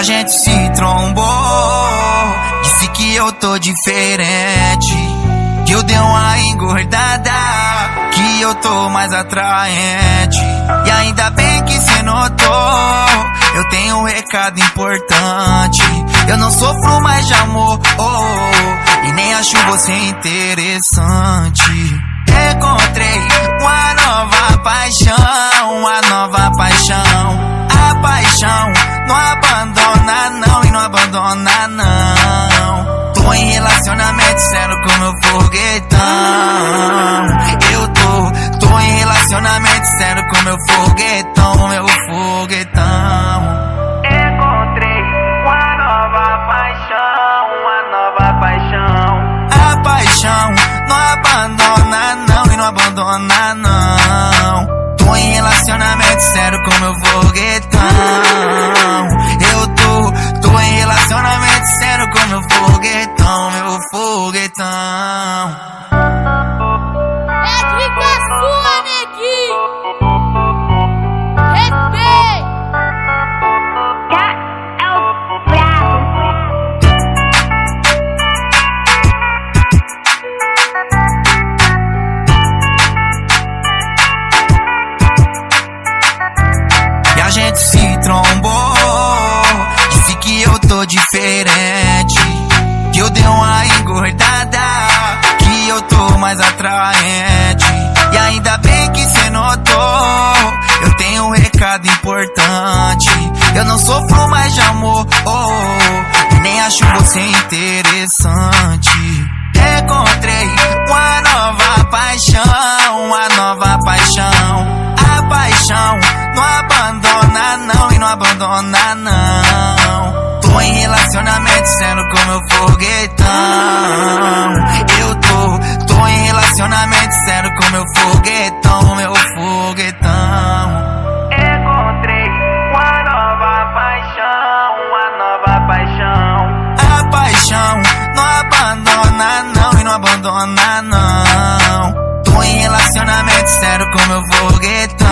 a gente se trombou. Disse que eu tô diferente. Que eu dei uma engordada. Que eu tô mais atraente. E ainda bem que cê notou. Eu tenho um recado importante. Eu não sofro mais de amor. Oh, e nem acho você interessante. Encontrei uma nova paixão. Uma nova paixão. A paixão não abandona, não. E não abandona, não. Tô em relacionamento sério com meu foguetão. Eu tô, tô em relacionamento sério com meu foguetão, meu foguetão. Encontrei uma nova paixão, uma nova paixão. A paixão não abandona, não. E não abandona, não. Tô em relacionamento meu foguetão, meu foguetão. É dica sua, neguinho! Respeita! É o brabo. E a gente se atraente. E ainda bem que cê notou. Eu tenho um recado importante. Eu não sofro mais de amor. Oh, e nem acho você interessante. Encontrei uma nova paixão. Uma nova paixão. A paixão não abandona, não. E não abandona, não. Tô em relacionamento sério com meu foguetão. Não. Tô em relacionamento sério com meu foguetão.